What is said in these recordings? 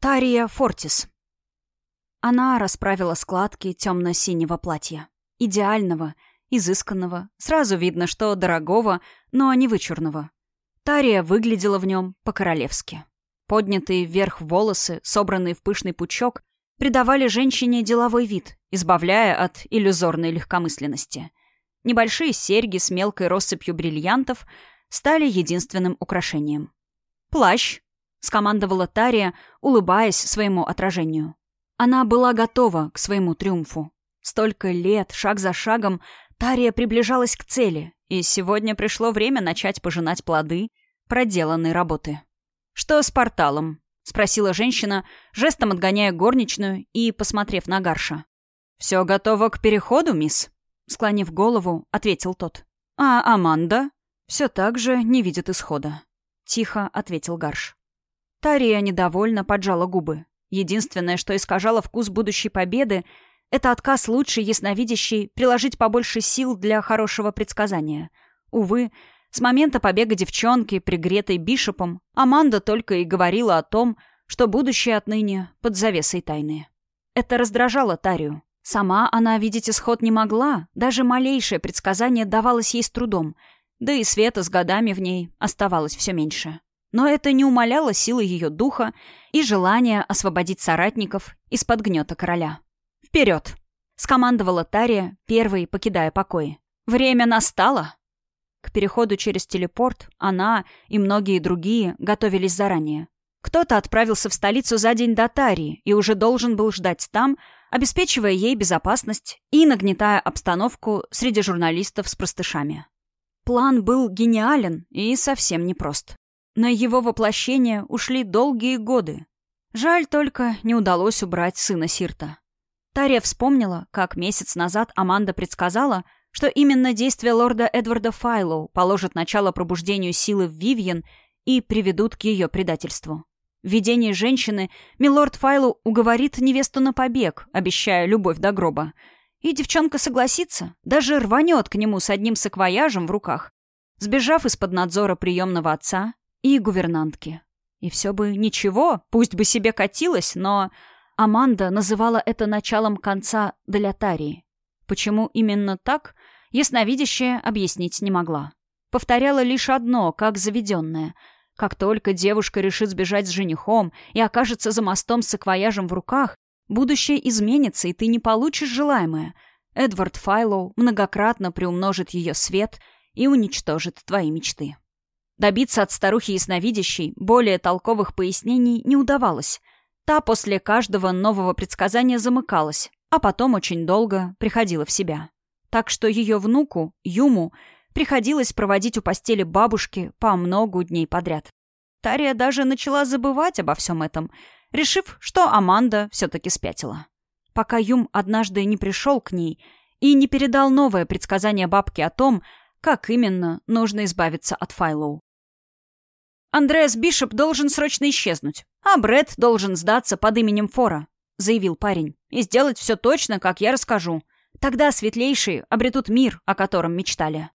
Тария Фортис. Она расправила складки темно-синего платья. Идеального, изысканного. Сразу видно, что дорогого, но не вычурного. Тария выглядела в нем по-королевски. Поднятые вверх волосы, собранные в пышный пучок, придавали женщине деловой вид, избавляя от иллюзорной легкомысленности. Небольшие серьги с мелкой россыпью бриллиантов стали единственным украшением. «Плащ!» — скомандовала Тария, улыбаясь своему отражению. Она была готова к своему триумфу. Столько лет, шаг за шагом, Тария приближалась к цели, и сегодня пришло время начать пожинать плоды проделанной работы. «Что с порталом?» — спросила женщина, жестом отгоняя горничную и посмотрев на Гарша. «Все готово к переходу, мисс?» Склонив голову, ответил тот. «А Аманда?» «Все так же не видит исхода», — тихо ответил Гарш. Тария недовольно поджала губы. Единственное, что искажало вкус будущей победы, это отказ лучшей ясновидящей приложить побольше сил для хорошего предсказания. Увы, с момента побега девчонки, пригретой Бишопом, Аманда только и говорила о том, что будущее отныне под завесой тайны. Это раздражало Тарию. Сама она видеть исход не могла, даже малейшее предсказание давалось ей с трудом, да и света с годами в ней оставалось все меньше. Но это не умаляло силы ее духа и желания освободить соратников из-под гнета короля. «Вперед!» — скомандовала Тария, первой покидая покои. «Время настало!» К переходу через телепорт она и многие другие готовились заранее. Кто-то отправился в столицу за день до Тарии и уже должен был ждать там, обеспечивая ей безопасность и нагнетая обстановку среди журналистов с простышами. План был гениален и совсем непрост. На его воплощение ушли долгие годы. Жаль только, не удалось убрать сына Сирта. Тария вспомнила, как месяц назад Аманда предсказала, что именно действия лорда Эдварда Файлоу положат начало пробуждению силы в Вивьен и приведут к ее предательству. В видении женщины милорд Файлоу уговорит невесту на побег, обещая любовь до гроба. И девчонка согласится, даже рванет к нему с одним саквояжем в руках. Сбежав из-под надзора приемного отца, и гувернантки. И все бы ничего, пусть бы себе катилась, но... Аманда называла это началом конца для Тарии. Почему именно так, ясновидящая объяснить не могла. Повторяла лишь одно, как заведенное. Как только девушка решит сбежать с женихом и окажется за мостом с саквояжем в руках, будущее изменится, и ты не получишь желаемое. Эдвард Файлоу многократно приумножит ее свет и уничтожит твои мечты. Добиться от старухи ясновидящей более толковых пояснений не удавалось. Та после каждого нового предсказания замыкалась, а потом очень долго приходила в себя. Так что ее внуку, Юму, приходилось проводить у постели бабушки по многу дней подряд. Тария даже начала забывать обо всем этом, решив, что Аманда все-таки спятила. Пока Юм однажды не пришел к ней и не передал новое предсказание бабке о том, как именно нужно избавиться от Файлоу. Андреас Бишоп должен срочно исчезнуть, а Бред должен сдаться под именем Фора», — заявил парень, «и сделать все точно, как я расскажу. Тогда светлейшие обретут мир, о котором мечтали».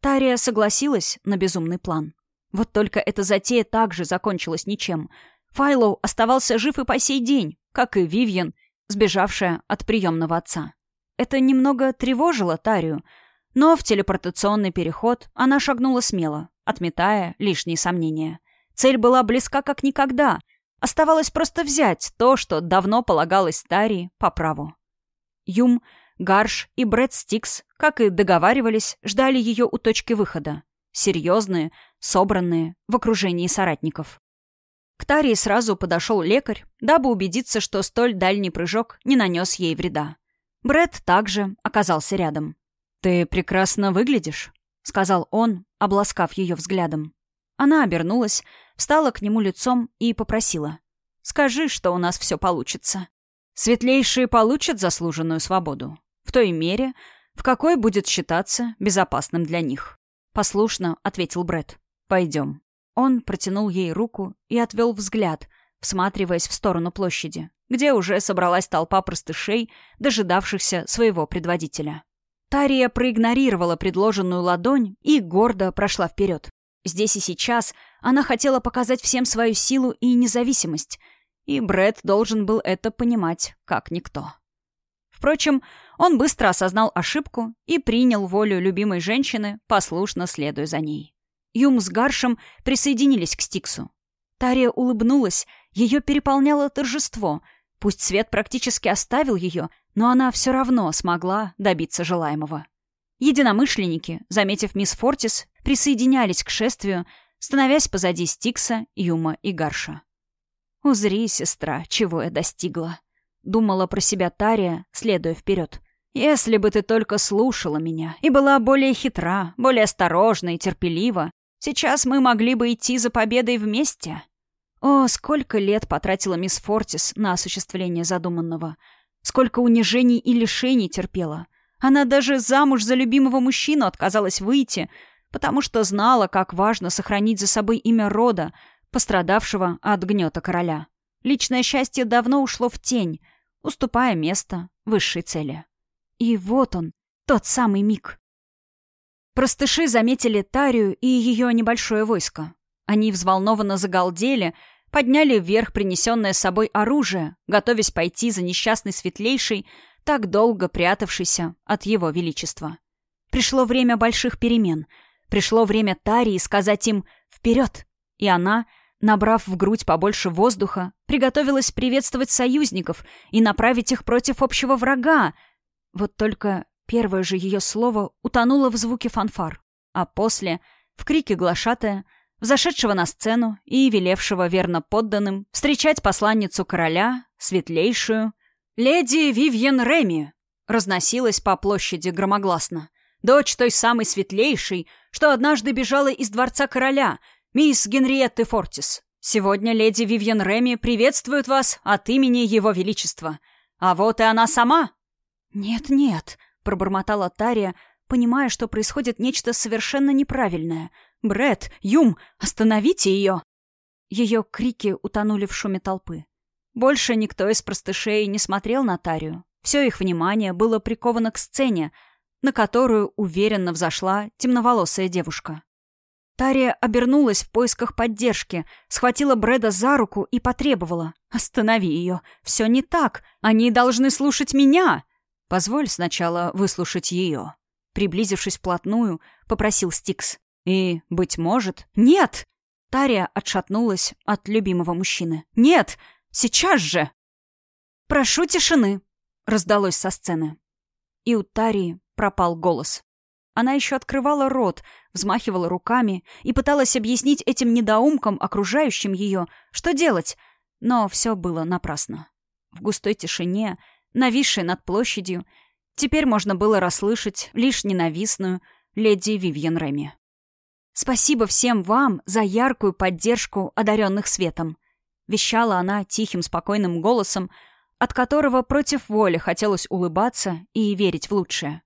Тария согласилась на безумный план. Вот только эта затея также закончилась ничем. Файлоу оставался жив и по сей день, как и Вивьен, сбежавшая от приемного отца. Это немного тревожило Тарию, но в телепортационный переход она шагнула смело, отметая лишние сомнения. Цель была близка как никогда. Оставалось просто взять то, что давно полагалось Тари по праву. Юм, Гарш и Брэд Стикс, как и договаривались, ждали ее у точки выхода. Серьезные, собранные, в окружении соратников. К Тарии сразу подошел лекарь, дабы убедиться, что столь дальний прыжок не нанес ей вреда. Брэд также оказался рядом. «Ты прекрасно выглядишь», — сказал он, обласкав ее взглядом. Она обернулась, встала к нему лицом и попросила. «Скажи, что у нас все получится. Светлейшие получат заслуженную свободу. В той мере, в какой будет считаться безопасным для них». Послушно ответил Бред. «Пойдем». Он протянул ей руку и отвел взгляд, всматриваясь в сторону площади, где уже собралась толпа простышей, дожидавшихся своего предводителя. Тария проигнорировала предложенную ладонь и гордо прошла вперед. Здесь и сейчас она хотела показать всем свою силу и независимость. и Брэд должен был это понимать, как никто. Впрочем, он быстро осознал ошибку и принял волю любимой женщины, послушно следуя за ней. Юм с Гаршем присоединились к Стиксу. Тария улыбнулась, ее переполняло торжество. Пусть свет практически оставил ее, но она все равно смогла добиться желаемого. Единомышленники, заметив мисс Фортис, присоединялись к шествию, становясь позади Стикса, Юма и Гарша. «Узри, сестра, чего я достигла», — думала про себя Тария, следуя вперед. «Если бы ты только слушала меня и была более хитра, более осторожна и терпелива, сейчас мы могли бы идти за победой вместе». О, сколько лет потратила мисс Фортис на осуществление задуманного. Сколько унижений и лишений терпела. Она даже замуж за любимого мужчину отказалась выйти, потому что знала, как важно сохранить за собой имя рода, пострадавшего от гнета короля. Личное счастье давно ушло в тень, уступая место высшей цели. И вот он, тот самый миг. Простыши заметили Тарию и ее небольшое войско. Они взволнованно загалдели, подняли вверх принесенное с собой оружие, готовясь пойти за несчастной светлейшей, так долго прятавшейся от его величества. Пришло время больших перемен. Пришло время Тарии сказать им «вперед!» И она, набрав в грудь побольше воздуха, приготовилась приветствовать союзников и направить их против общего врага. Вот только первое же ее слово утонуло в звуке фанфар, а после — в крике глашатая — зашедшего на сцену и велевшего верно подданным встречать посланницу короля, светлейшую, леди Вивьен Реми, разносилась по площади громогласно. Дочь той самой светлейшей, что однажды бежала из дворца короля, мисс Генриетты Фортис. Сегодня леди Вивьен Реми приветствует вас от имени его величества. А вот и она сама. «Нет-нет», — пробормотала Тария, понимая, что происходит нечто совершенно неправильное — Бред, Юм, остановите ее!» Ее крики утонули в шуме толпы. Больше никто из простышей не смотрел на Тарию. Все их внимание было приковано к сцене, на которую уверенно взошла темноволосая девушка. Тария обернулась в поисках поддержки, схватила Брэда за руку и потребовала. «Останови ее! Все не так! Они должны слушать меня!» «Позволь сначала выслушать ее». Приблизившись вплотную, попросил Стикс. И, быть может... Нет! Тария отшатнулась от любимого мужчины. Нет! Сейчас же! «Прошу тишины!» — раздалось со сцены. И у Тарии пропал голос. Она еще открывала рот, взмахивала руками и пыталась объяснить этим недоумкам, окружающим ее, что делать, но все было напрасно. В густой тишине, нависшей над площадью, теперь можно было расслышать лишь ненавистную леди Вивьен Реми. «Спасибо всем вам за яркую поддержку одаренных светом», — вещала она тихим, спокойным голосом, от которого против воли хотелось улыбаться и верить в лучшее.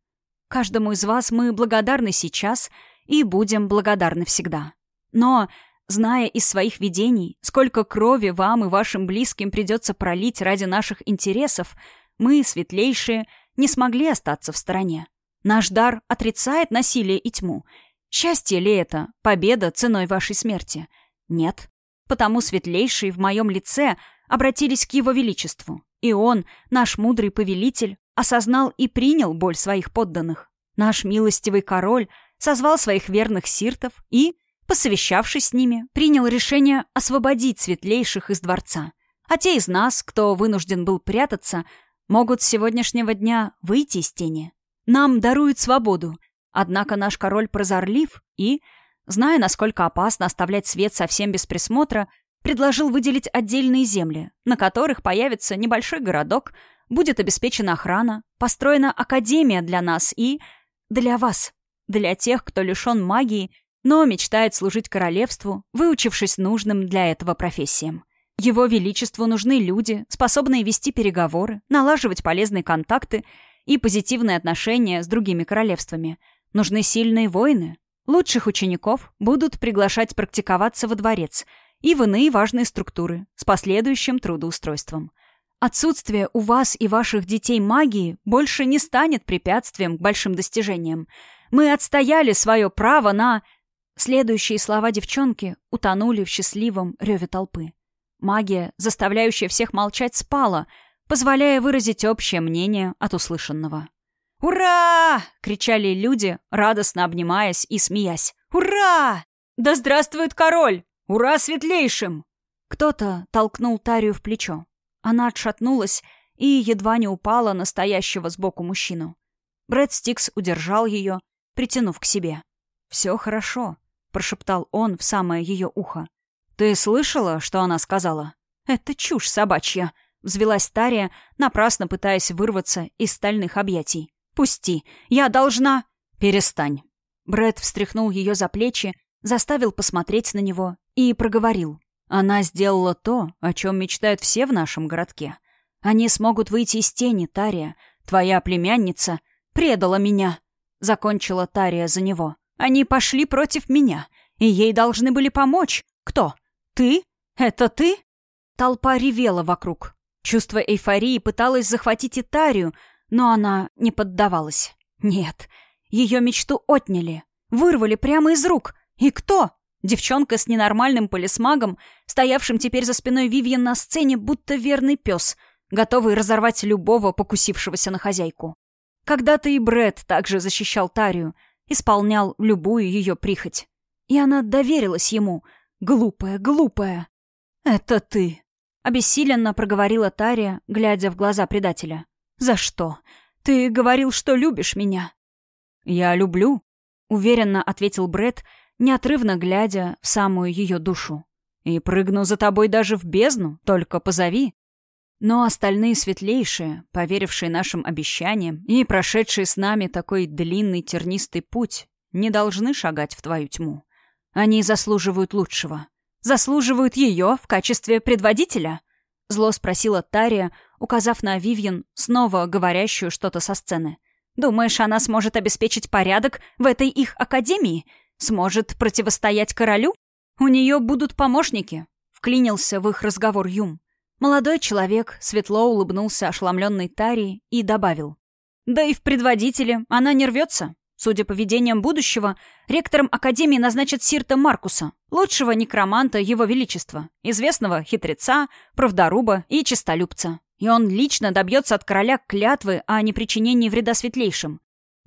«Каждому из вас мы благодарны сейчас и будем благодарны всегда. Но, зная из своих видений, сколько крови вам и вашим близким придется пролить ради наших интересов, мы, светлейшие, не смогли остаться в стороне. Наш дар отрицает насилие и тьму — Счастье ли это? Победа ценой вашей смерти? Нет. Потому светлейшие в моем лице обратились к его величеству. И он, наш мудрый повелитель, осознал и принял боль своих подданных. Наш милостивый король созвал своих верных сиртов и, посовещавшись с ними, принял решение освободить светлейших из дворца. А те из нас, кто вынужден был прятаться, могут с сегодняшнего дня выйти из тени. Нам даруют свободу, Однако наш король прозорлив и, зная, насколько опасно оставлять свет совсем без присмотра, предложил выделить отдельные земли, на которых появится небольшой городок, будет обеспечена охрана, построена академия для нас и для вас, для тех, кто лишен магии, но мечтает служить королевству, выучившись нужным для этого профессиям. Его Величеству нужны люди, способные вести переговоры, налаживать полезные контакты и позитивные отношения с другими королевствами – Нужны сильные воины. Лучших учеников будут приглашать практиковаться во дворец и в иные важные структуры с последующим трудоустройством. Отсутствие у вас и ваших детей магии больше не станет препятствием к большим достижениям. Мы отстояли свое право на... Следующие слова девчонки утонули в счастливом реве толпы. Магия, заставляющая всех молчать, спала, позволяя выразить общее мнение от услышанного. «Ура!» — кричали люди, радостно обнимаясь и смеясь. «Ура! Да здравствует король! Ура светлейшим!» Кто-то толкнул Тарию в плечо. Она отшатнулась и едва не упала на стоящего сбоку мужчину. Брэд Стикс удержал ее, притянув к себе. «Все хорошо», — прошептал он в самое ее ухо. «Ты слышала, что она сказала?» «Это чушь собачья», — взвелась Тария, напрасно пытаясь вырваться из стальных объятий. «Пусти! Я должна...» «Перестань!» Брэд встряхнул ее за плечи, заставил посмотреть на него и проговорил. «Она сделала то, о чем мечтают все в нашем городке. Они смогут выйти из тени, Тария. Твоя племянница предала меня!» Закончила Тария за него. «Они пошли против меня, и ей должны были помочь. Кто? Ты? Это ты?» Толпа ревела вокруг. Чувство эйфории пыталось захватить Итарию, но она не поддавалась. Нет, ее мечту отняли, вырвали прямо из рук. И кто? Девчонка с ненормальным полисмагом, стоявшим теперь за спиной Вивьен на сцене, будто верный пес, готовый разорвать любого, покусившегося на хозяйку. Когда-то и Бред также защищал Тарию, исполнял любую ее прихоть. И она доверилась ему. Глупая, глупая. «Это ты», — обессиленно проговорила Тария, глядя в глаза предателя. «За что? Ты говорил, что любишь меня». «Я люблю», — уверенно ответил Бред, неотрывно глядя в самую ее душу. «И прыгну за тобой даже в бездну, только позови». Но остальные светлейшие, поверившие нашим обещаниям и прошедшие с нами такой длинный тернистый путь, не должны шагать в твою тьму. Они заслуживают лучшего. Заслуживают ее в качестве предводителя? Зло спросила Тария, указав на Вивьен, снова говорящую что-то со сцены. «Думаешь, она сможет обеспечить порядок в этой их академии? Сможет противостоять королю? У нее будут помощники?» Вклинился в их разговор Юм. Молодой человек светло улыбнулся ошеломленной Тарии и добавил. «Да и в предводителе она не рвется. Судя по видениям будущего, ректором Академии назначат Сирта Маркуса, лучшего некроманта Его Величества, известного хитреца, правдоруба и честолюбца. И он лично добьется от короля клятвы о непричинении вреда светлейшим.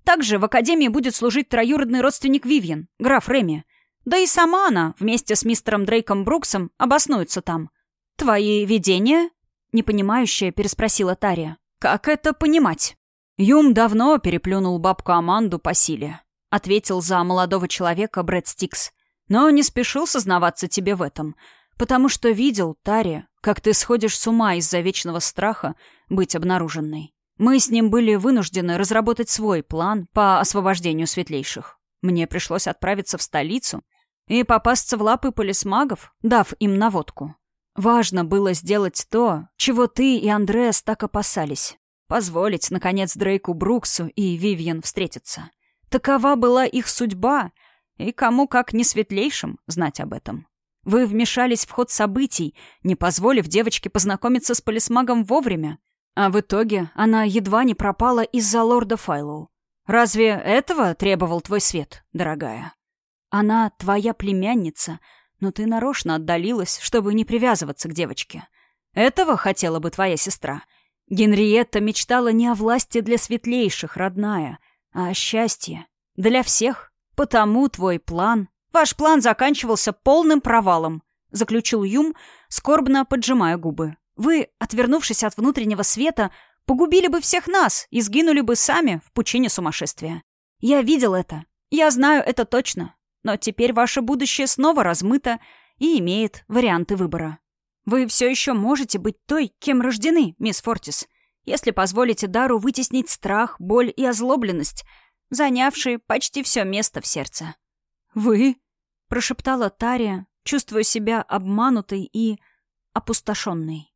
Также в Академии будет служить троюродный родственник Вивьен, граф Реми. Да и сама она, вместе с мистером Дрейком Бруксом, обоснуется там. «Твои видения?» — непонимающая переспросила Тария. «Как это понимать?» Юм давно переплюнул бабку Аманду по силе. Ответил за молодого человека Брэд Стикс. Но не спешил сознаваться тебе в этом, потому что видел, Тари, как ты сходишь с ума из-за вечного страха быть обнаруженной. Мы с ним были вынуждены разработать свой план по освобождению светлейших. Мне пришлось отправиться в столицу и попасться в лапы полисмагов, дав им наводку. Важно было сделать то, чего ты и Андреас так опасались позволить, наконец, Дрейку Бруксу и Вивьен встретиться. Такова была их судьба, и кому как не светлейшим знать об этом. Вы вмешались в ход событий, не позволив девочке познакомиться с полисмагом вовремя, а в итоге она едва не пропала из-за лорда Файлоу. Разве этого требовал твой свет, дорогая? Она твоя племянница, но ты нарочно отдалилась, чтобы не привязываться к девочке. Этого хотела бы твоя сестра — Генриетта мечтала не о власти для светлейших, родная, а о счастье. Для всех. Потому твой план... Ваш план заканчивался полным провалом, заключил Юм, скорбно поджимая губы. Вы, отвернувшись от внутреннего света, погубили бы всех нас и сгинули бы сами в пучине сумасшествия. Я видел это. Я знаю это точно. Но теперь ваше будущее снова размыто и имеет варианты выбора. Вы все еще можете быть той, кем рождены, мисс Фортис, если позволите дару вытеснить страх, боль и озлобленность, занявшие почти все место в сердце. «Вы?» — прошептала Тария, чувствуя себя обманутой и опустошенной.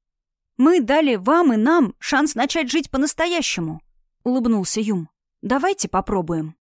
«Мы дали вам и нам шанс начать жить по-настоящему», — улыбнулся Юм. «Давайте попробуем».